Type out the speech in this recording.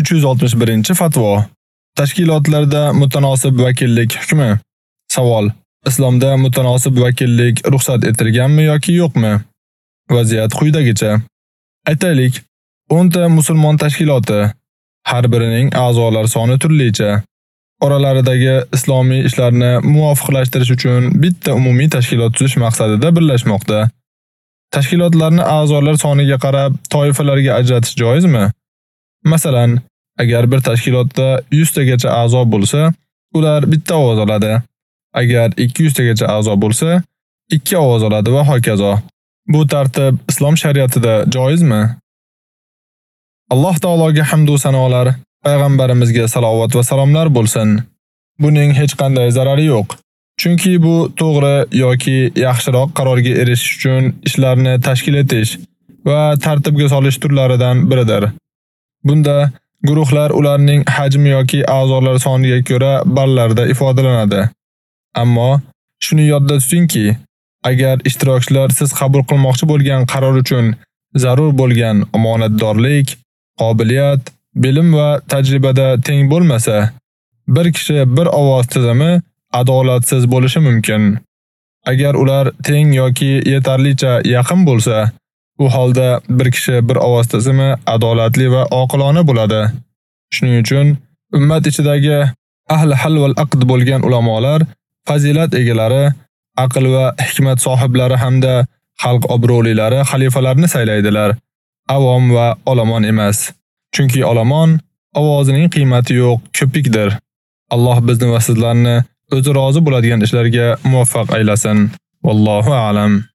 361-fatvo. Tashkilotlarda mutanosib vakillik hukmi. Savol: Islomda mutanosib vakillik ruxsat etilganmi yoki yo'qmi? Vaziyat quyidagicha. Aytaylik, 10 ta musulmon tashkiloti, har birining a'zolar soni turlicha. Oralaridagi islomiy ishlarni muvofiqlashtirish uchun bitta umumiy tashkilot tuzish maqsadida birlashmoqda. Tashkilotlarni a'zolar soniga qarab toifalarga ajratish joizmi? Masalan, agar bir tashkilotda 100 tagacha a'zo bo'lsa, ular bitta ovoz oladi. Agar 200 tagacha a'zo bo'lsa, 2 ovoz oladi va hokazo. Bu tartib islom shariatida joizmi? Alloh taologa hamd va sanolar, payg'ambarimizga salovat va salomlar bo'lsin. Buning hech qanday zarari yo'q. Chunki bu to'g'ri yoki yaxshiroq qarorga erishish uchun ishlarni tashkil etish va tartibga solish turlaridan biridir. Bunda guruhlar ularning hajmi yoki a'zolar soniga ko'ra ballarda ifodalanadi. Ammo shuni yodda tutingki, agar ishtirokchilar siz qabul qilmoqchi bo'lgan qaror uchun zarur bo'lgan omonatdorlik, qobiliyat, bilim va tajribada teng bo'lmasa, bir kishi bir ovoz tizimi adolatsiz bo'lishi mumkin. Agar ular teng yoki yetarlicha yaqin bo'lsa, u holda bir kishi bir ovoz tizimi adolatli va oqilona bo'ladi. Shuning uchun ummat ichidagi ahli hal va aqd bo'lgan ulamolar, fazilat egalari, aql va hikmat sohiblari hamda xalq obro'lilari xalifalarni saylaydilar. Avom va olomon emas. Chunki olomon ovozining qiymati yo'q, ko'pikdir. Alloh bizni va sizlarni o'zi rozi bo'ladigan ishlarga muvaffaq aylasin. Vallohu a'lam.